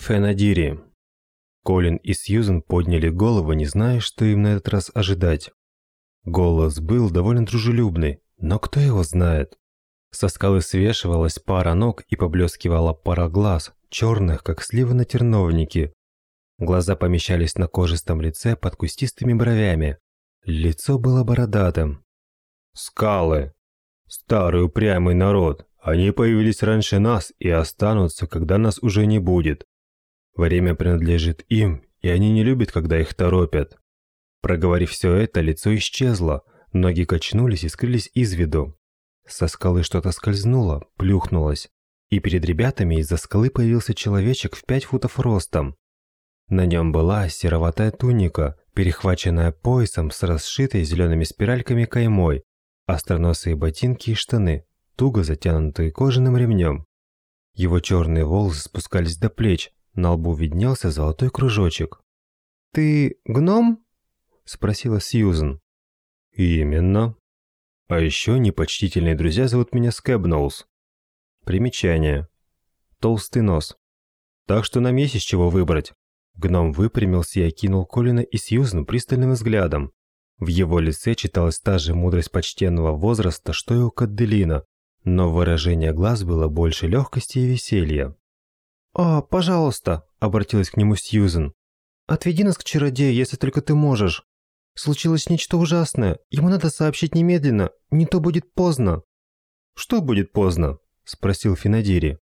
Фенадири. Колин и Сьюзен подняли голову, не зная, что им на этот раз ожидать. Голос был довольно дружелюбный, но кто его знает? Со скалы свешивалась пара ног и поблескивала пара глаз, черных, как сливы на терновнике. Глаза помещались на кожистом лице под кустистыми бровями. Лицо было бородатым. «Скалы! Старый упрямый народ! Они появились раньше нас и останутся, когда нас уже не будет. Время принадлежит им, и они не любят, когда их торопят». Проговорив все это, лицо исчезло, ноги качнулись и скрылись из виду. Со скалы что-то скользнуло, плюхнулось, и перед ребятами из-за скалы появился человечек в пять футов ростом. На нем была сероватая туника, перехваченная поясом с расшитой зелеными спиральками каймой, остроносые ботинки и штаны, туго затянутые кожаным ремнем. Его черные волосы спускались до плеч, на лбу виднелся золотой кружочек. «Ты гном?» – спросила Сьюзен. «Именно. А еще непочтительные друзья зовут меня Скэбноус. Примечание. Толстый нос. Так что нам есть из чего выбрать». Гном выпрямился и окинул Колина и Сьюзен пристальным взглядом. В его лице читалась та же мудрость почтенного возраста, что и у Кадделина, но выражение глаз было больше легкости и веселья. «О, пожалуйста», – обратилась к нему Сьюзен. «Отведи нас к чародею, если только ты можешь. Случилось нечто ужасное. Ему надо сообщить немедленно, не то будет поздно». «Что будет поздно?» – спросил Финадири.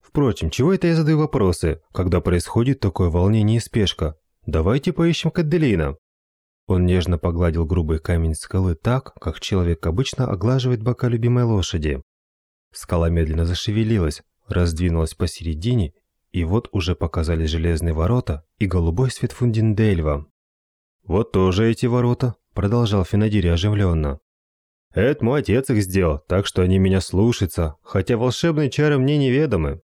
«Впрочем, чего это я задаю вопросы, когда происходит такое волнение и спешка? Давайте поищем Кадделина». Он нежно погладил грубый камень скалы так, как человек обычно оглаживает бока любимой лошади. Скала медленно зашевелилась, раздвинулась посередине, и вот уже показались железные ворота и голубой свет Фундиндельва. «Вот тоже эти ворота», – продолжал Финадири оживленно. «Это мой отец их сделал, так что они меня слушаются, хотя волшебные чары мне неведомы».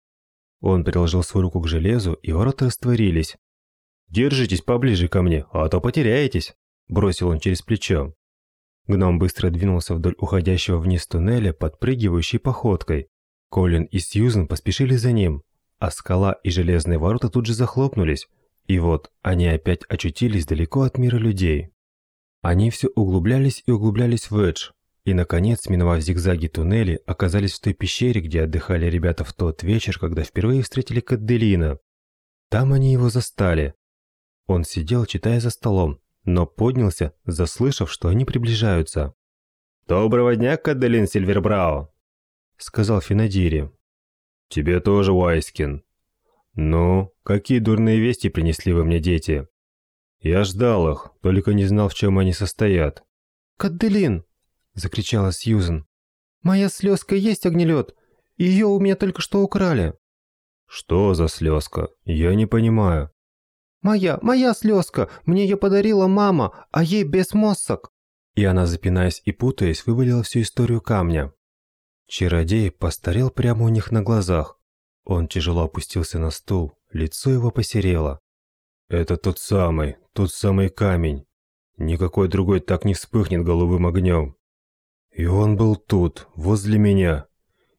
Он приложил свою руку к железу, и ворота растворились. «Держитесь поближе ко мне, а то потеряетесь», – бросил он через плечо. Гном быстро двинулся вдоль уходящего вниз туннеля, подпрыгивающей походкой. Колин и Сьюзен поспешили за ним, а скала и железные ворота тут же захлопнулись, и вот они опять очутились далеко от мира людей. Они все углублялись и углублялись в Эдж, и, наконец, миновав зигзаги туннели, оказались в той пещере, где отдыхали ребята в тот вечер, когда впервые встретили Кадделина. Там они его застали. Он сидел, читая за столом, но поднялся, заслышав, что они приближаются. «Доброго дня, Кадделин Сильвербрау!» Сказал Финадири. «Тебе тоже, Уайскин. Ну, какие дурные вести принесли вы мне дети? Я ждал их, только не знал, в чем они состоят». «Кадделин!» – закричала Сьюзен. «Моя слезка есть огнелед, ее у меня только что украли». «Что за слезка? Я не понимаю». «Моя, моя слезка! Мне ее подарила мама, а ей без мозг!» И она, запинаясь и путаясь, вывалила всю историю камня. Чародей постарел прямо у них на глазах. Он тяжело опустился на стул, лицо его посерело. «Это тот самый, тот самый камень. Никакой другой так не вспыхнет голубым огнем. И он был тут, возле меня.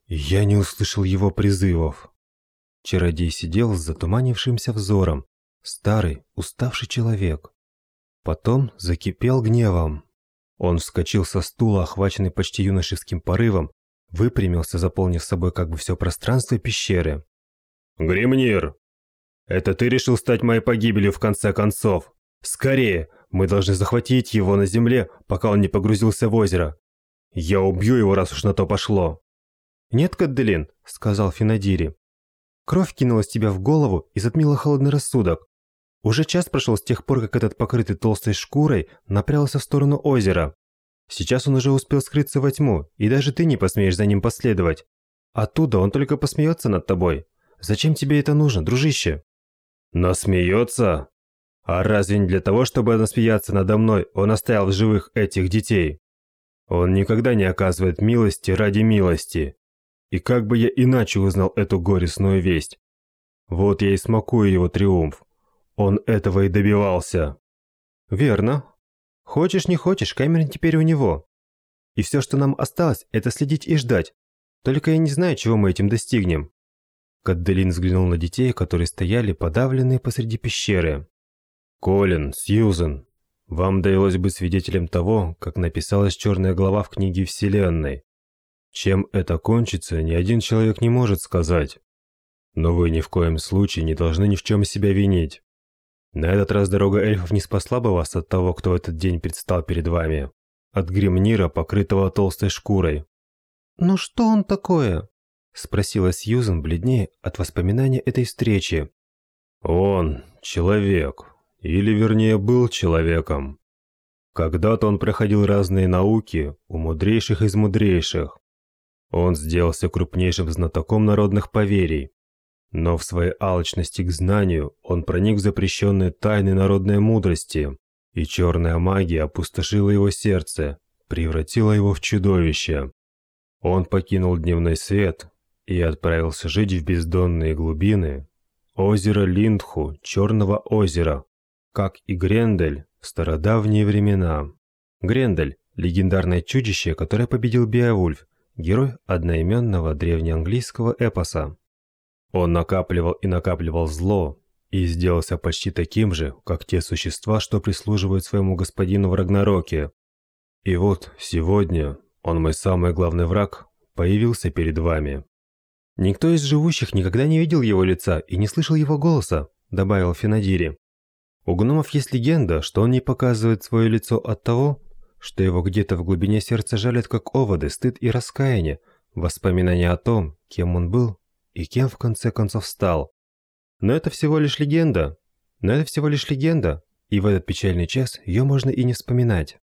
Я не услышал его призывов». Чародей сидел с затуманившимся взором. Старый, уставший человек. Потом закипел гневом. Он вскочил со стула, охваченный почти юношеским порывом, выпрямился, заполнив собой как бы все пространство пещеры. «Гремнир! Это ты решил стать моей погибелью в конце концов? Скорее! Мы должны захватить его на земле, пока он не погрузился в озеро. Я убью его, раз уж на то пошло!» «Нет, Кадделин», — сказал Финадири. «Кровь кинулась тебя в голову и затмила холодный рассудок. Уже час прошел с тех пор, как этот покрытый толстой шкурой напрялся в сторону озера. Сейчас он уже успел скрыться во тьму, и даже ты не посмеешь за ним последовать. Оттуда он только посмеется над тобой. Зачем тебе это нужно, дружище?» «Насмеется? А разве не для того, чтобы насмеяться надо мной, он оставил в живых этих детей? Он никогда не оказывает милости ради милости. И как бы я иначе узнал эту горестную весть? Вот я и смакую его триумф. Он этого и добивался». «Верно», Хочешь не хочешь, Кэмерон теперь у него. И все, что нам осталось, это следить и ждать. Только я не знаю, чего мы этим достигнем. Кадделин взглянул на детей, которые стояли подавленные посреди пещеры. «Колин, Сьюзен, вам довелось быть свидетелем того, как написалась черная глава в книге Вселенной. Чем это кончится, ни один человек не может сказать. Но вы ни в коем случае не должны ни в чем себя винить. На этот раз дорога эльфов не спасла бы вас от того, кто в этот день предстал перед вами. От гримнира, покрытого толстой шкурой. «Ну что он такое?» – спросила Сьюзен бледнее от воспоминания этой встречи. «Он – человек, или вернее был человеком. Когда-то он проходил разные науки у мудрейших из мудрейших. Он сделался крупнейшим знатоком народных поверий. Но в своей алчности к знанию он проник в запрещенные тайны народной мудрости, и черная магия опустошила его сердце, превратила его в чудовище. Он покинул дневной свет и отправился жить в бездонные глубины озера Линдху, Черного озера, как и Грендель в стародавние времена. Грендель – легендарное чудище, которое победил Беовульф, герой одноименного древнеанглийского эпоса. Он накапливал и накапливал зло, и сделался почти таким же, как те существа, что прислуживают своему господину в Рагнароке. И вот сегодня он мой самый главный враг появился перед вами. Никто из живущих никогда не видел его лица и не слышал его голоса, добавил Финадири. У гномов есть легенда, что он не показывает свое лицо от того, что его где-то в глубине сердца жалят как оводы стыд и раскаяние, воспоминания о том, кем он был и кем в конце концов стал. Но это всего лишь легенда. Но это всего лишь легенда, и в этот печальный час ее можно и не вспоминать.